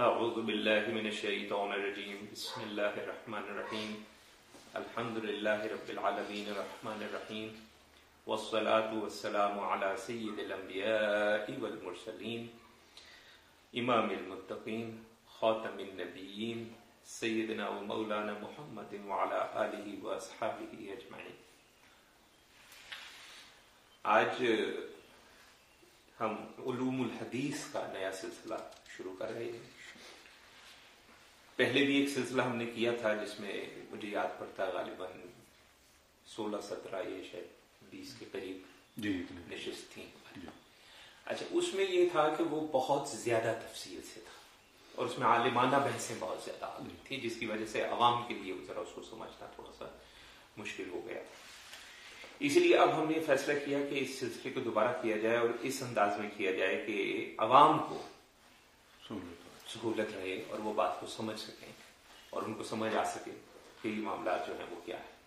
أعوذ بالله من الشيطان الرجيم. بسم الله الرحمن الرحيم. الحمد لله رب العالمين الرحمن الرحيم. والصلاة والسلام على سيد الأنبياء والمرسلين. إمام المتقين، خاتم النبيين، سيدنا ومولانا محمد وعلى آله وأصحابه أجمعين. آج ہم علوم الحدیث کا نیا سلسلہ شروع کر رہے ہیں. پہلے بھی ایک سلسلہ ہم نے کیا تھا جس میں مجھے یاد پڑتا غالباً سولہ سترہ یہ شاید بیس کے قریب جی نشست تھیں۔ اچھا اس میں یہ تھا کہ وہ بہت زیادہ تفصیل سے تھا اور اس میں عالمانہ بحثیں بہت زیادہ آ گئی تھی جس کی وجہ سے عوام کے لیے ذرا اس کو سمجھنا تھوڑا سا مشکل ہو گیا تھا۔ اس لیے اب ہم نے فیصلہ کیا کہ اس سلسلے کو دوبارہ کیا جائے اور اس انداز میں کیا جائے کہ عوام کو سہولت رہے اور وہ بات کو سمجھ سکیں اور ان کو سمجھ آ سکے کہ یہ معاملات جو ہیں وہ کیا ہے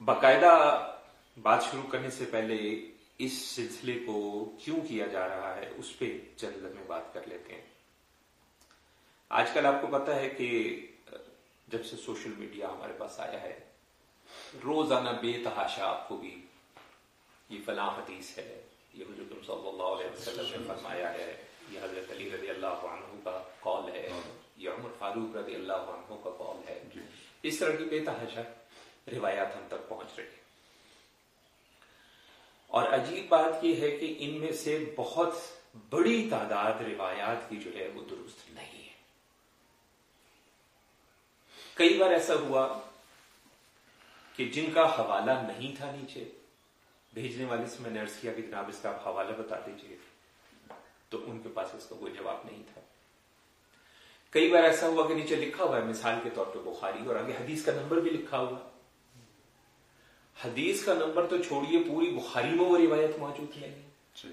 باقاعدہ بات شروع کرنے سے پہلے اس سلسلے کو کیوں کیا جا رہا ہے اس پہ چند میں بات کر لیتے ہیں آج کل آپ کو پتا ہے کہ جب سے سوشل میڈیا ہمارے پاس آیا ہے روزانہ بے تحاشا آپ کو بھی یہ فلاں حدیث ہے یہ حضرت صلی اللہ علیہ وسلم نے فرمایا ہے یہ حضرت علی رضی اللہ عنہ کا قول ہے یہ عمر فاروق رضی اللہ عنہ کا قول ہے۔ اس طرح کی بے تحاشا روایات ہم تک پہنچ رہی اور عجیب بات یہ ہے کہ ان میں سے بہت بڑی تعداد روایات کی جو ہے وہ درست نہیں ہے۔ کئی بار ایسا ہوا کہ جن کا حوالہ نہیں تھا نیچے بھیجنے والے سے میں نے عرض کیا کہ جناب اس کا آپ حوالہ بتا دیجیے تو ان کے پاس اس کا کوئی جواب نہیں تھا۔ کئی بار ایسا ہوا کہ نیچے لکھا ہوا ہے مثال کے طور پہ بخاری اور آگے حدیث کا نمبر بھی لکھا ہوا۔ حدیث کا نمبر تو چھوڑیے پوری بخاری میں وہ روایت موجود نہیں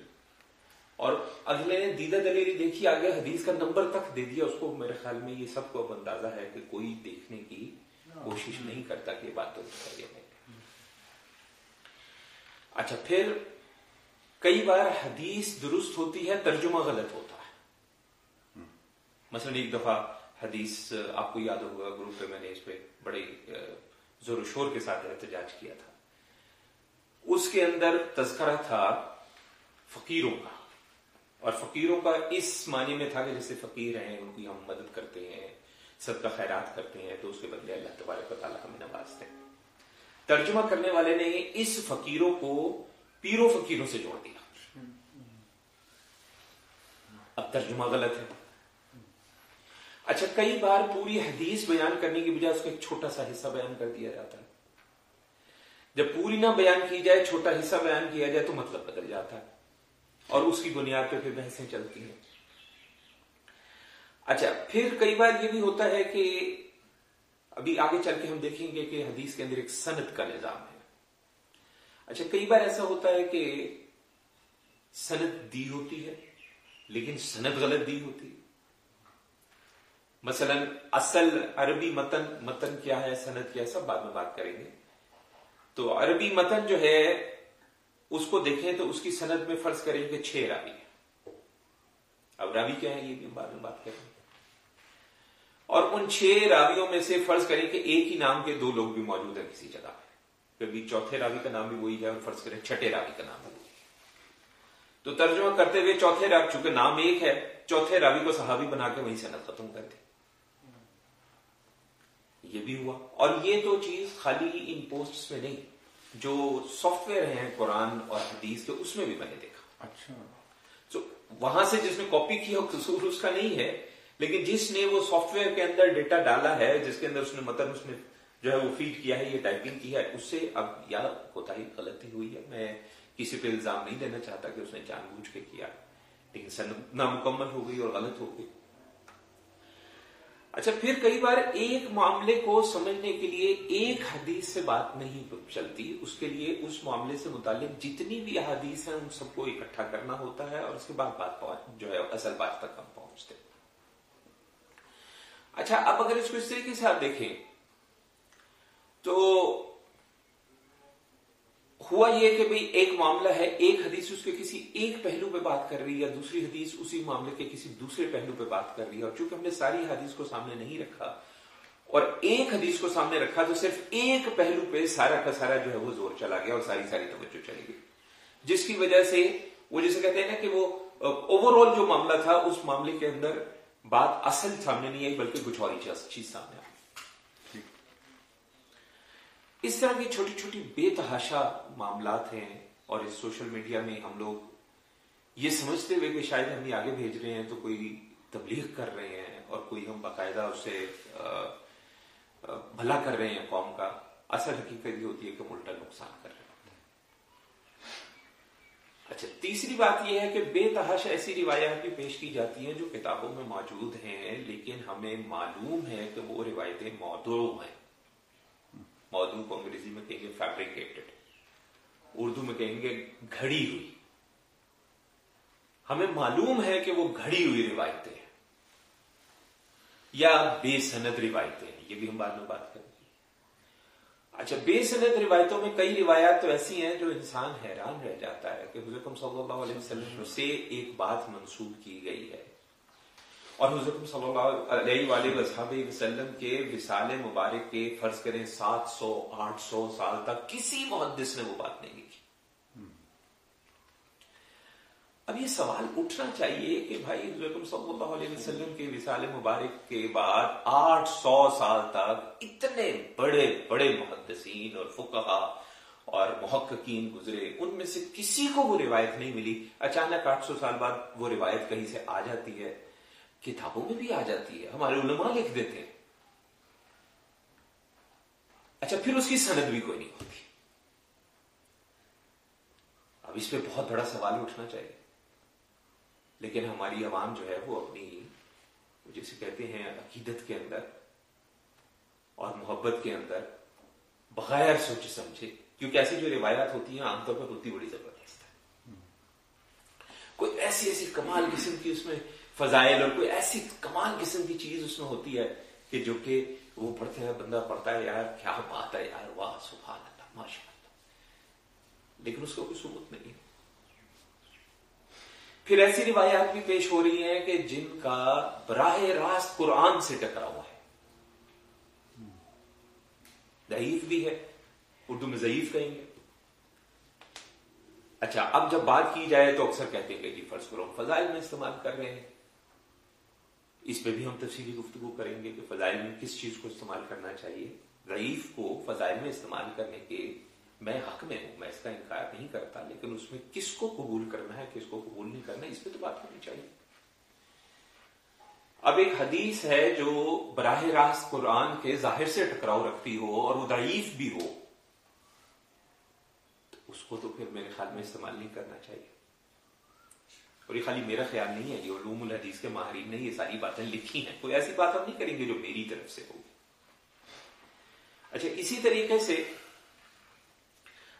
اور اگلے نے دیدہ دلیری دیکھی آگے حدیث کا نمبر تک دے دیا۔ اس کو میرے خیال میں یہ سب کو اب اندازہ ہے کہ کوئی دیکھنے کی کوشش نہیں کرتا کہ بات تو اچھا پھر کئی بار حدیث درست ہوتی ہے، ترجمہ غلط ہوتا ہے۔ مثلا ایک دفعہ حدیث، آپ کو یاد ہوگا، گروپ پہ میں نے اس پہ بڑے زور و شور کے ساتھ احتجاج کیا تھا۔ اس کے اندر تذکرہ تھا فقیروں کا۔ اور فقیروں کا اس معنی میں تھا کہ جیسے فقیر ہیں، ان کی ہم مدد کرتے ہیں سب کا خیرات کرتے ہیں، تو اس کے بدلے اللہ تبارک و تعالیٰ ہمیں نوازتے ہیں۔ ترجمہ کرنے والے نے اس فقیروں کو پیرو فقیروں سے جوڑ دیا۔ اب ترجمہ غلط ہے۔ اچھا کئی بار پوری حدیث بیان کرنے کی بجائے اس کا ایک چھوٹا سا حصہ بیان کر دیا جاتا ہے۔ جب پوری نہ بیان کی جائے، چھوٹا حصہ بیان کیا جائے تو مطلب بدل جاتا ہے۔ اور اس کی بنیاد پہ پھر بحثیں چلتی ہیں۔ اچھا پھر کئی بار یہ بھی ہوتا ہے کہ ابھی آگے چل کے ہم دیکھیں گے کہ حدیث کے اندر ایک سند کا نظام ہے۔ اچھا کئی بار ایسا ہوتا ہے کہ سند دی ہوتی ہے، لیکن سند غلط دی ہوتی ہے۔ مثلا، اصل عربی متن متن کیا ہے، سند کیا ہے، سب بعد میں بات کریں گے۔ تو عربی متن جو ہے، اس کو دیکھیں تو اس کی سند میں فرض کریں کہ چھ راوی ہے اب راوی کیا ہے یہ بھی بعد میں بات کریں گے۔ اور ان چھ راویوں میں سے فرض کریں کہ ایک ہی نام کے دو لوگ بھی موجود ہیں کسی جگہ پہ۔ کبھی چوتھے راوی کا نام بھی وہی ہے اور فرض کریں چھٹے راوی کا نام بھی وہی تو ترجمہ کرتے ہوئے چوتھے راوی چونکہ نام ایک ہے چوتھے راوی کو صحابی بنا کے وہیں صنعت ختم کر دی یہ بھی ہوا۔ اور یہ تو چیز خالی ان پوسٹ میں نہیں جو سافٹ ویئر ہیں قرآن اور حدیث کے اس میں بھی میں نے دیکھا۔ اچھا۔ تو وہاں سے جس نے کاپی کیا قصور اس کا نہیں ہے لیکن جس نے وہ سافٹ ویئر کے اندر ڈیٹا ڈالا ہے جس کے اندر اس نے متن اس نے جو ہے وہ فیڈ کیا ہے، یہ ٹائپنگ کی ہے، اس سے اب یا ہوتا ہی غلطی ہوئی ہے، میں کسی پہ الزام نہیں دینا چاہتا کہ اس نے جان بوجھ کے کیا۔ لیکن نامکمل ہو گئی اور غلط ہو گئی۔ اچھا پھر کئی بار ایک معاملے کو سمجھنے کے لیے ایک حدیث سے بات نہیں چلتی۔ اس کے لیے اس معاملے سے متعلق جتنی بھی احادیث ہیں، ان سب کو اکٹھا کرنا ہوتا ہے اور اس کے بعد بات جو ہے، اصل بات تک ہم پہنچتے اچھا اب اگر اس کو اس طریقے سے آپ دیکھیں تو ہوا یہ کہ بھئی ایک معاملہ ہے، ایک حدیث اس کے کسی ایک پہلو پہ بات کر رہی ہے یا دوسری حدیث اسی معاملے کے کسی دوسرے پہلو پہ بات کر رہی ہے اور چونکہ ہم نے ساری حدیث کو سامنے نہیں رکھا اور ایک حدیث کو سامنے رکھا تو صرف ایک پہلو پہ سارا کا سارا جو ہے وہ زور چلا گیا اور ساری ساری توجہ چلی گئی۔ جس کی وجہ سے وہ جسے کہتے ہیں نا کہ وہ اوور آل جو معاملہ تھا، اس معاملے کے اندر بات اصل سامنے نہیں آئی، بلکہ کچھ اور چیز سامنے آئی اس طرح کی چھوٹی چھوٹی بے تحاشا معاملات ہیں اور اس سوشل میڈیا میں ہم لوگ یہ سمجھتے ہوئے کہ شاید ہم یہ آگے بھیج رہے ہیں تو کوئی تبلیغ کر رہے ہیں اور کوئی ہم باقاعدہ اسے بھلا کر رہے ہیں قوم کا، اصل حقیقت یہ ہوتی ہے کہ الٹا نقصان کر رہے ہیں۔ اچھا تیسری بات یہ ہے کہ بے تحاشا ایسی روایات بھی پیش کی جاتی ہیں جو کتابوں میں موجود ہیں، لیکن ہمیں معلوم ہے کہ وہ روایتیں موضوع ہیں۔ موضوع کو انگریزی میں کہیں گے فیبریکیٹڈ اردو میں کہیں گے گھڑی ہوئی. ہمیں معلوم ہے کہ وہ گھڑی ہوئی روایتیں ہیں. یا بے سند روایتیں ہیں. یہ بھی ہم بعد میں بات کریں گے. اچھا بے سند روایتوں میں کئی روایات تو ایسی ہیں جو انسان حیران رہ جاتا ہے کہ حضرت صلی اللہ علیہ وسلم سے ایک بات منسوخ کی گئی ہے. اور حضرت صلی اللہ علیہ وآلہ وسلم کے وسال مبارک کے فرض کریں سات سو، آٹھ سو سال تک کسی محدث نے وہ بات نہیں لکھی۔ اب یہ سوال اٹھنا چاہیے کہ بھائی حضرت صلی اللہ علیہ وسلم کے وسال مبارک کے بعد آٹھ سو سال تک اتنے بڑے بڑے محدثین اور فقہا اور محققین گزرے، ان میں سے کسی کو وہ روایت نہیں ملی۔ اچانک آٹھ سو سال بعد وہ روایت کہیں سے آ جاتی ہے۔ کتابوں میں بھی آ جاتی ہے، ہمارے علماء لکھ دیتے ہیں۔ اچھا پھر اس کی سند بھی کوئی نہیں ہوتی۔ اب اس پہ بہت بڑا سوال اٹھنا چاہیے۔ لیکن ہماری عوام جو ہے، وہ اپنی جسے کہتے ہیں، عقیدت کے اندر اور محبت کے اندر بغیر سوچ سمجھے، کیونکہ ایسی جو روایات ہوتی ہیں، عام طور پر ہوتی بڑی زبردست ہے۔ کوئی ایسی ایسی کمال قسم کی اس میں فضائل اور کوئی ایسی کمال قسم کی چیز اس میں ہوتی ہے کہ جو کہ وہ پڑھتے ہیں بندہ پڑھتا ہے، یار کیا بات ہے، یار واہ، سبحان اللہ، ماشاء اللہ۔ لیکن اس کو کوئی ثبوت نہیں۔ پھر ایسی روایات بھی پیش ہو رہی ہیں کہ جن کا براہ راست قرآن سے ٹکرا ہوا ہے۔ ضعیف بھی ہے، اردو میں ضعیف کہیں گے۔ اچھا اب جب بات کی جائے تو اکثر کہتے ہیں کہ جی فرض کرو فضائل میں استعمال کر رہے ہیں۔ اس پہ بھی ہم تفصیلی گفتگو کریں گے کہ فضائل میں کس چیز کو استعمال کرنا چاہیے، ضعیف کو فضائل میں استعمال کرنے کے میں حق میں ہوں، میں اس کا انکار نہیں کرتا، لیکن اس میں کس کو قبول کرنا ہے، کس کو قبول نہیں کرنا اس پہ تو بات ہونی چاہیے۔ اب ایک حدیث ہے جو براہ راست قرآن کے ظاہر سے ٹکراؤ رکھتی ہو اور وہ ضعیف بھی ہو، تو اس کو تو پھر میرے خیال میں استعمال نہیں کرنا چاہیے۔ اور یہ خالی میرا خیال نہیں ہے، یہ علوم الحدیث کے ماہرین نے یہ ساری باتیں لکھی ہیں۔ کوئی ایسی بات ہم نہیں کریں گے جو میری طرف سے ہوگی۔ اچھا اسی طریقے سے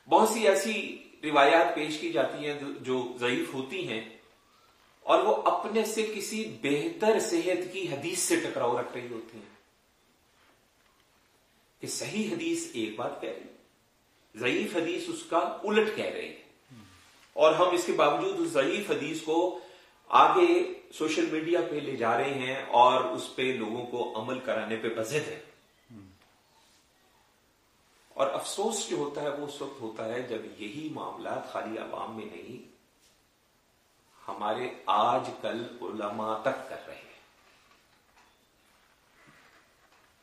بہت سی ایسی روایات پیش کی جاتی ہیں جو ضعیف ہوتی ہیں اور وہ اپنے سے کسی بہتر صحت کی حدیث سے ٹکراؤ رکھ رہی ہوتی ہیں۔ کہ صحیح حدیث ایک بات کہہ رہی، ضعیف حدیث اس کا الٹ کہہ رہی۔ ہے اور ہم اس کے باوجود اس ضعیف حدیث کو آگے سوشل میڈیا پہ لے جا رہے ہیں اور اس پہ لوگوں کو عمل کرانے پہ بزد ہے۔ اور افسوس جو ہوتا ہے وہ اس وقت ہوتا ہے جب یہی معاملات خالی عوام میں نہیں، ہمارے آج کل علماء تک کر رہے ہیں۔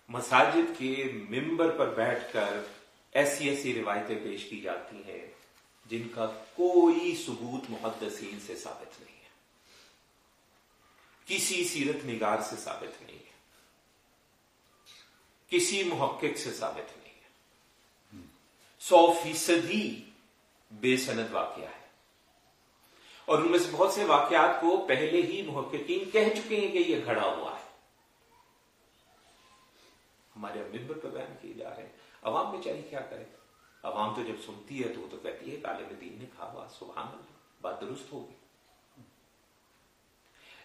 مساجد کے ممبر پر بیٹھ کر ایسی ایسی روایتیں پیش کی جاتی ہیں۔ جن کا کوئی ثبوت محدثین سے ثابت نہیں ہے۔ کسی سیرت نگار سے ثابت نہیں ہے۔ کسی محقق سے ثابت نہیں ہے۔ سو فیصد ہی بے سند واقعہ ہے۔ اور ان میں سے بہت سے واقعات کو پہلے ہی محققین کہہ چکے ہیں کہ یہ گھڑا ہوا ہے۔ ہمارے ممبر پر بیان کیے جا رہے ہیں۔ عوام میں چاہیے کیا کرے؟ عوام تو جب سنتی ہے تو وہ تو کہتی ہے عالم دین نے کہا بات، سبحان اللہ، بات درست ہوگی۔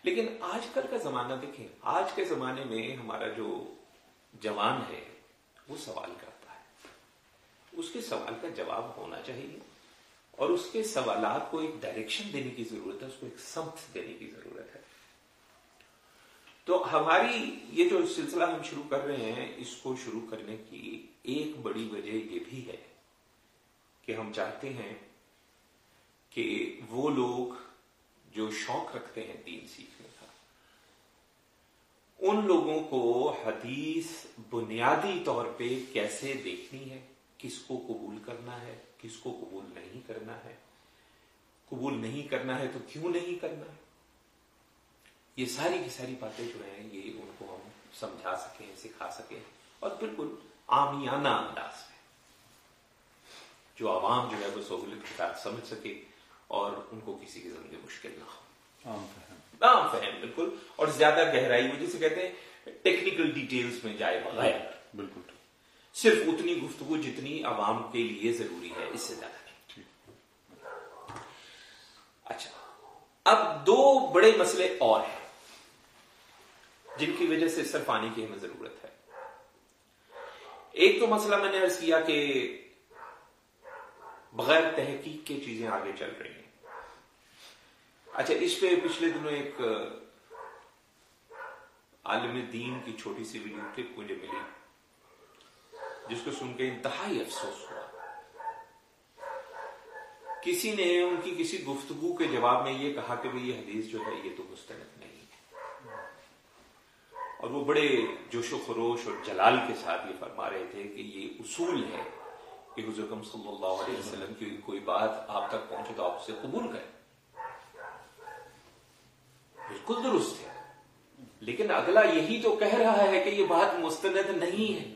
لیکن آج کل کا زمانہ دیکھیں، آج کے زمانے میں ہمارا جو جوان ہے، وہ سوال کرتا ہے۔ اس کے سوال کا جواب ہونا چاہیے اور اس کے سوالات کو ایک ڈائریکشن دینے کی ضرورت ہے، اس کو ایک سمت دینے کی ضرورت ہے۔ تو ہماری یہ جو سلسلہ ہم شروع کر رہے ہیں، اس کو شروع کرنے کی ایک بڑی وجہ یہ بھی ہے کہ ہم چاہتے ہیں کہ وہ لوگ جو شوق رکھتے ہیں دین سیکھنے کا، ان لوگوں کو حدیث بنیادی طور پہ کیسے دیکھنی ہے، کس کو قبول کرنا ہے، کس کو قبول نہیں کرنا ہے۔ قبول نہیں کرنا ہے تو کیوں نہیں کرنا؟ ہے یہ ساری کی ساری باتیں جو ہیں، یہ ان کو ہم سمجھا سکیں، سکھا سکیں اور بالکل آمیانہ انداز میں۔ جو عوام جو ہے وہ سہولت کے ساتھ سمجھ سکے اور ان کو کسی قسم کی مشکل نہ ہو۔ عام فہم۔ بالکل۔ اور زیادہ گہرائی وہ جسے کہتے ہیں ٹیکنیکل ڈیٹیلز میں جائے بغیر۔ بالکل۔ صرف اتنی گفتگو جتنی عوام کے لیے ضروری ہے اس سے زیادہ نہیں۔ اچھا اب دو بڑے مسئلے اور ہیں جن کی وجہ سے صرف آنے کی ہمیں ضرورت ہے۔ ایک تو مسئلہ میں نے عرض کیا کہ بغیر تحقیق کے چیزیں آگے چل رہی ہیں۔ اچھا اس پہ پچھلے دنوں ایک عالم دین کی چھوٹی سی ویڈیو کلپ مجھے ملی، جس کو سن کے انتہائی افسوس ہوا۔ کسی نے ان کی کسی گفتگو کے جواب میں یہ کہا کہ یہ حدیث جو ہے، یہ تو مستند نہیں ہے۔ اور وہ بڑے جوش و خروش اور جلال کے ساتھ یہ فرما رہے تھے کہ یہ اصول ہے۔ کہ حضرت صلی اللہ علیہ وسلم کی کوئی بات آپ تک پہنچے تو آپ اسے قبول کریں۔ بالکل درست ہے۔ لیکن اگلا یہی تو کہہ رہا ہے کہ یہ بات مستند نہیں ہے۔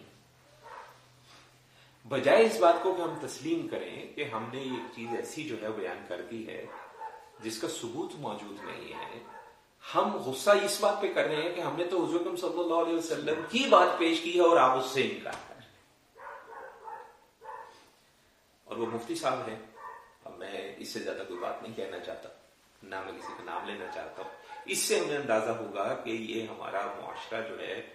بجائے اس بات کو کہ ہم تسلیم کریں کہ ہم نے یہ چیز ایسی جو ہے بیان کر دی ہے، جس کا ثبوت موجود نہیں ہے۔ ہم غصہ اس بات پہ کر رہے ہیں کہ ہم نے تو حضرت صلی اللہ علیہ وسلم کی بات پیش کی ہے اور آپ اس سے انکار کر اور وہ مفتی صاحب ہیں۔ اب میں اس سے زیادہ کوئی بات نہیں کہنا چاہتا۔ نہ میں کسی کا نام لینا چاہتا ہوں۔ اس سے ہمیں اندازہ ہوگا کہ یہ ہمارا معاشرہ جو ہے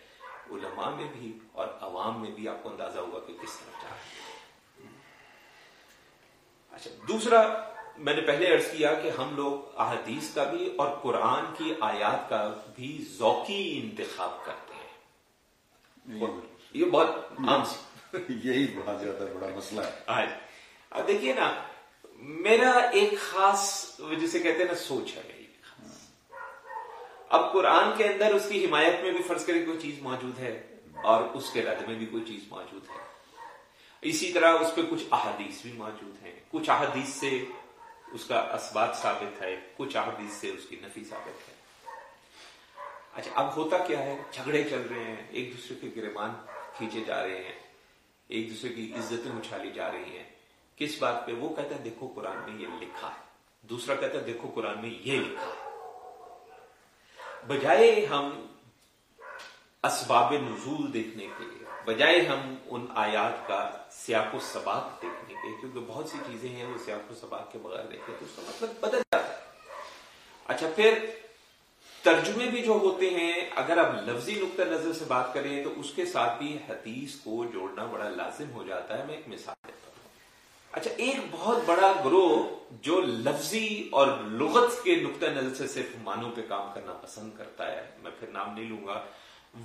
علماء میں بھی اور عوام میں بھی آپ کو اندازہ ہوگا کہ کس طرف جا رہا اچھا دوسرا میں نے پہلے عرض کیا کہ ہم لوگ احادیث کا بھی اور قرآن کی آیات کا بھی ذوقی انتخاب کرتے ہیں۔ یہ بہت عام یہی بہت زیادہ بڑا مسئلہ ہے۔ اب دیکھیے نا، میرا ایک خاص جسے کہتے ہیں نا، سوچ ہے اب قرآن کے اندر اس کی حمایت میں بھی فرض کرے کوئی چیز موجود ہے اور اس کے رد میں بھی کوئی چیز موجود ہے۔ اسی طرح اس پہ کچھ احادیث بھی موجود ہیں۔ کچھ احادیث سے اس کا اسبات ثابت ہے، کچھ احادیث سے اس کی نفی ثابت ہے۔ اچھا اب ہوتا کیا ہے؟ جھگڑے چل رہے ہیں، ایک دوسرے کے گرمان کھینچے جا رہے ہیں، ایک دوسرے کی عزتیں اچھالی جا رہی ہیں۔ کس بات پہ؟ وہ کہتا ہے، دیکھو قرآن میں یہ لکھا ہے۔ دوسرا کہتا ہے، دیکھو قرآن میں یہ لکھا ہے۔ بجائے ہم اسباب نزول دیکھنے کے بجائے ہم ان آیات کا سیاق و سباق دیکھنے کے کیونکہ بہت سی چیزیں ہیں وہ سیاق و سباق کے بغیر دیکھے تو اس کا مطلب بدل جاتا ہے۔ اچھا پھر ترجمے بھی جو ہوتے ہیں، اگر آپ لفظی نقطہ نظر سے بات کریں، تو اس کے ساتھ بھی حدیث کو جوڑنا بڑا لازم ہو جاتا ہے۔ میں ایک مثال اچھا ایک بہت بڑا گروہ جو لفظی اور لغت کے نقطۂ نظر سے صرف مانوں پہ کام کرنا پسند کرتا ہے، میں پھر نام نہیں لوں گا،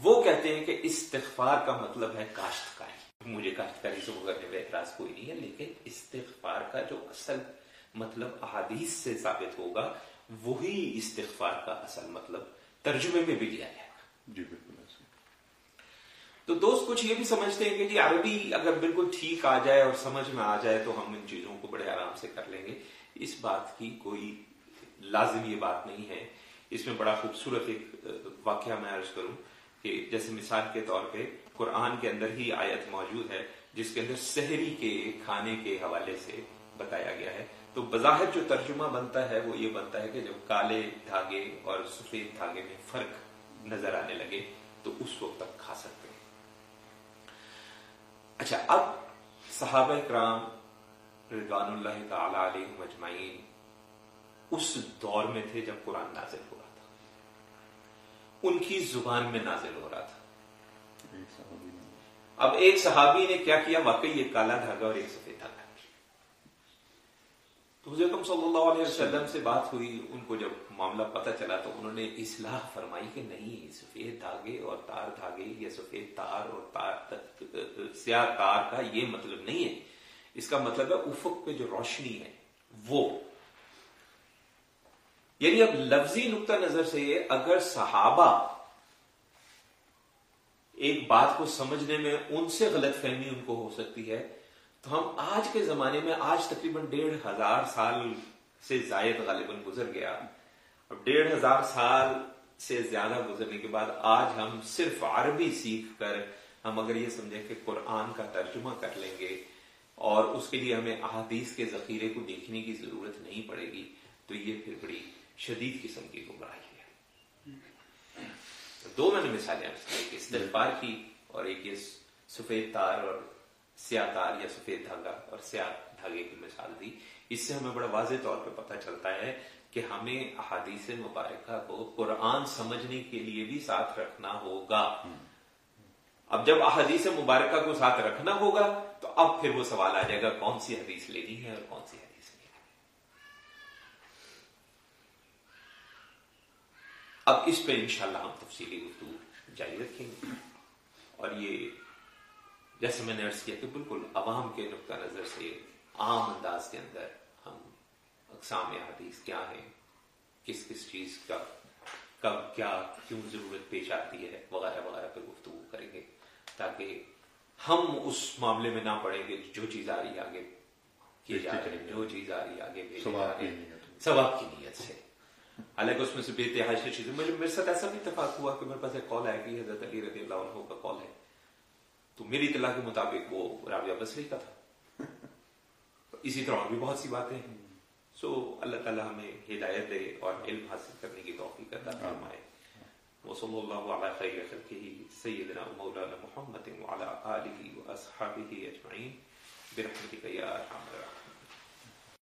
وہ کہتے ہیں کہ استغفار کا مطلب ہے کاشتکاری۔ مجھے کاشتکاری سے کرنے میں اعتراض کوئی نہیں ہے، لیکن استغفار کا جو اصل مطلب احادیث سے ثابت ہوگا، وہی استغفار کا اصل مطلب ترجمے میں بھی لیا جائے گا جی بالکل۔ تو دوست کچھ یہ بھی سمجھتے ہیں کہ جی عربی اگر بالکل ٹھیک آ جائے اور سمجھ میں آ جائے تو ہم ان چیزوں کو بڑے آرام سے کر لیں گے۔ اس بات کی کوئی لازم یہ بات نہیں ہے۔ اس میں بڑا خوبصورت ایک واقعہ میں عرض کروں کہ جیسے مثال کے طور پہ قرآن کے اندر ہی آیت موجود ہے، جس کے اندر سحری کے کھانے کے حوالے سے بتایا گیا ہے۔ تو بظاہر جو ترجمہ بنتا ہے وہ یہ بنتا ہے کہ جب کالے دھاگے اور سفید دھاگے میں فرق نظر آنے لگے تو اس وقت تک کھا سکتے ہیں۔ اچھا اب صحابہ کرام رضوان اللہ تعالی علیہ مجمعین اس دور میں تھے جب قرآن نازل ہو رہا تھا۔ ان کی زبان میں نازل ہو رہا تھا۔ اب ایک صحابی نے کیا کیا؟ واقعی ایک کالا دھاگا اور ایک سفید دھاگا۔ تو حضرت صلی اللہ علیہ وسلم سے بات ہوئی ان کو جب معاملہ پتہ چلا تو انہوں نے اصلاح فرمائی کہ نہیں سفید دھاگے اور تار دھاگے یا سفید تار اور تار سیاہ تار کا یہ مطلب نہیں ہے۔ اس کا مطلب ہے افق پہ جو روشنی ہے وہ۔ یعنی اب لفظی نقطہ نظر سے اگر صحابہ ایک بات کو سمجھنے میں ان سے غلط فہمی ان کو ہو سکتی ہے تو ہم آج کے زمانے میں آج تقریباً ڈیڑھ ہزار سال سے زائد غالباً گزر گیا۔ اب ڈیڑھ ہزار سال سے زیادہ گزرنے کے بعد آج ہم صرف عربی سیکھ کر ہم اگر یہ سمجھیں کہ قرآن کا ترجمہ کر لیں گے اور اس کے لیے ہمیں احادیث کے ذخیرے کو دیکھنے کی ضرورت نہیں پڑے گی، تو یہ پھر بڑی شدید قسم کی گمراہی ہے۔ دو میں نے مثالیں ایک استغفار کی اور ایک یہ سفید تار اور سیاہ تار یا سفید دھاگا اور سیاہ دھاگے کی مثال دی۔ اس سے ہمیں بڑا واضح طور پہ پتہ چلتا ہے کہ ہمیں احادیث مبارکہ کو قرآن سمجھنے کے لیے بھی ساتھ رکھنا ہوگا۔ اب جب احادیث مبارکہ کو ساتھ رکھنا ہوگا تو اب پھر وہ سوال آ جائے گا، کون سی حدیث لینی ہے اور کون سی حدیث لینی؟ ہے اب اس پہ انشاءاللہ ہم تفصیلی گفتگو جاری رکھیں گے۔ اور یہ جیسے میں نے ارض کیا کہ بالکل عوام کے نقطہ نظر سے عام انداز کے اندر ہم اقسام حدیث کیا ہیں؟ کس کس چیز کا کب کیا کیوں ضرورت پیش آتی ہے؟ وغیرہ وغیرہ پہ گفتگو کریں گے تاکہ ہم اس معاملے میں نہ پڑیں گے جو چیز آ رہی آگے کی جا رہی جو چیز آ رہی آگے ثواب کی نیت سے۔ حالانکہ اس میں سے بے تحاشی چیزیں میرے ساتھ ایسا بھی اتفاق ہوا کہ میرے پاس ایک کال آئے کہ حضرت علی رضی اللہ عنہ کا کال ہے۔ تو میری اطلاع کے مطابق وہ رابعہ بصری کا تھا۔ اسی طرح اور بھی بہت سی باتیں ہیں۔ سو اللہ تعالیٰ ہمیں ہدایت دے اور علم حاصل کرنے کی توفیق عطا فرمائے۔ وصلی اللہ علی خیر خلقہ سیدنا مولانا محمد وعلی آلہ واصحابہ اجمعین۔ برحمتک یا ارحم الراحمین۔